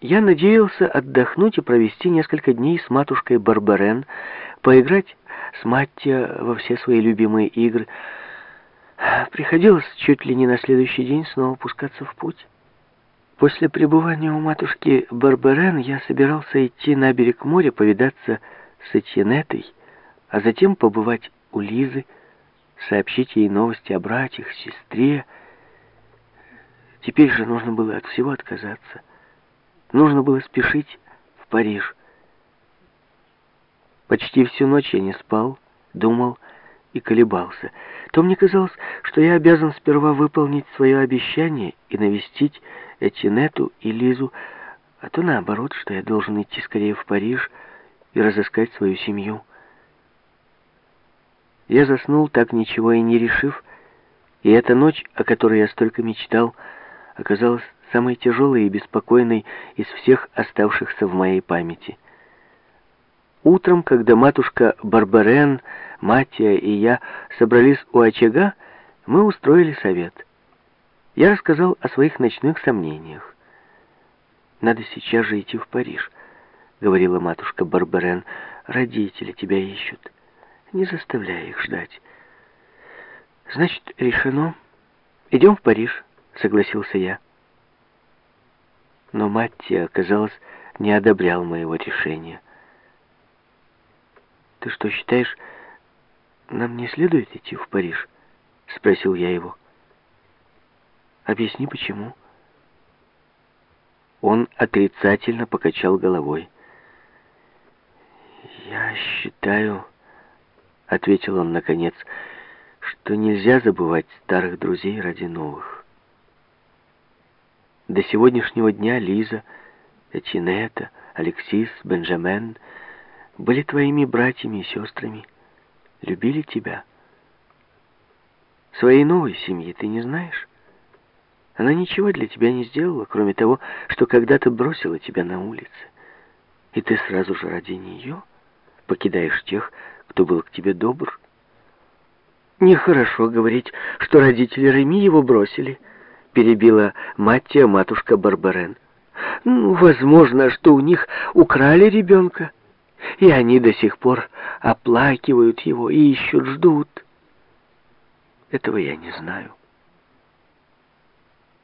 Я надеялся отдохнуть и провести несколько дней с матушкой Барбарен, поиграть с Маттия во все свои любимые игры. Приходилось чуть ли не на следующий день снова пускаться в путь. После пребывания у матушки Барбарен я собирался идти на берег моря, повидаться с Этьенетой, а затем побывать у Лизы, сообщить ей новости о братьях, сестре. Теперь же нужно было от всего отказаться. Нужно было спешить в Париж. Почти всю ночь я не спал, думал и колебался. То мне казалось, что я обязан сперва выполнить свое обещание и навестить Этинету и Лизу, а то наоборот, что я должен идти скорее в Париж и разыскать свою семью. Я заснул, так ничего и не решив, и эта ночь, о которой я столько мечтал, оказалась самой тяжелой и беспокойной из всех оставшихся в моей памяти. Утром, когда матушка Барбарен, Матия и я собрались у очага, мы устроили совет. Я рассказал о своих ночных сомнениях. «Надо сейчас же идти в Париж», — говорила матушка Барбарен. «Родители тебя ищут. Не заставляй их ждать». «Значит, решено. Идем в Париж», — согласился я. Но Матти, казалось, не одобрял моего решения. «Ты что, считаешь, нам не следует идти в Париж?» — спросил я его. «Объясни, почему?» Он отрицательно покачал головой. «Я считаю...» — ответил он наконец, — «что нельзя забывать старых друзей ради новых. До сегодняшнего дня Лиза, Этинета, Алексис, Бенджамен были твоими братьями и сестрами, любили тебя. Своей новой семьи ты не знаешь. Она ничего для тебя не сделала, кроме того, что когда-то бросила тебя на улице. И ты сразу же ради нее покидаешь тех, кто был к тебе добр. Нехорошо говорить, что родители Реми его бросили — перебила Маттия матушка Барбарен. Ну, возможно, что у них украли ребенка, и они до сих пор оплакивают его и ищут, ждут. Этого я не знаю.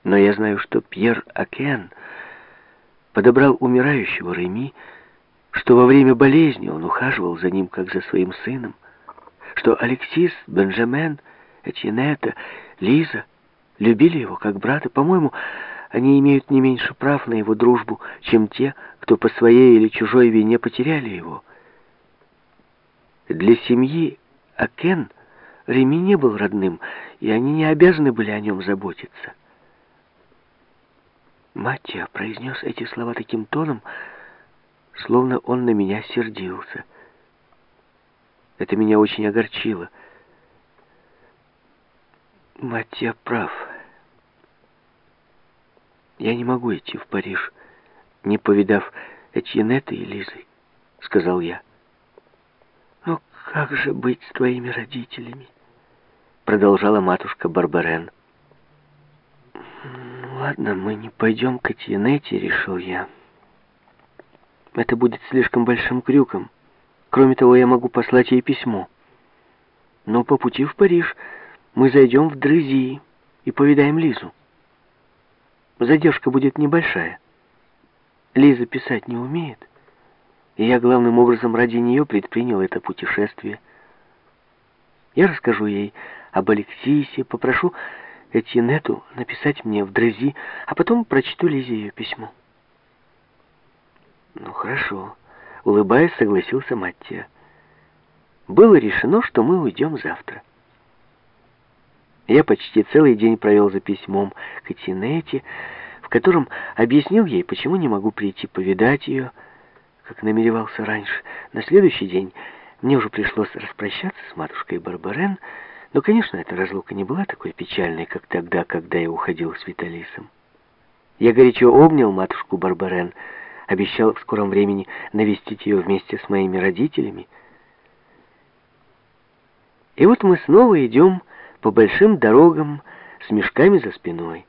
Но я знаю, что Пьер Акен подобрал умирающего Реми, что во время болезни он ухаживал за ним, как за своим сыном, что Алексис, Бенджамен, Этинета, Лиза — любили его как брата. По-моему, они имеют не меньше прав на его дружбу, чем те, кто по своей или чужой вине потеряли его. Для семьи Акен Реми не был родным, и они не обязаны были о нем заботиться. Маттия произнес эти слова таким тоном, словно он на меня сердился. Это меня очень огорчило. Маттия прав. Я не могу идти в Париж, не повидав Этьенеты и Лизы, сказал я. Но как же быть с твоими родителями? Продолжала матушка Барбарен. «Ну, ладно, мы не пойдем к Этьенете, решил я. Это будет слишком большим крюком. Кроме того, я могу послать ей письмо. Но по пути в Париж мы зайдем в Дрызи и повидаем Лизу. Задержка будет небольшая. Лиза писать не умеет, и я главным образом ради нее предпринял это путешествие. Я расскажу ей об Алексисе, попрошу Этинету написать мне в Дрызи, а потом прочту Лизе ее письмо. Ну, хорошо. Улыбаясь, согласился Маттия. Было решено, что мы уйдем завтра. Я почти целый день провел за письмом к Этинете, в котором объяснил ей, почему не могу прийти повидать ее, как намеревался раньше. На следующий день мне уже пришлось распрощаться с матушкой Барбарен, но, конечно, эта разлука не была такой печальной, как тогда, когда я уходил с Виталисом. Я горячо обнял матушку Барбарен, обещал в скором времени навестить ее вместе с моими родителями. И вот мы снова идем по большим дорогам с мешками за спиной.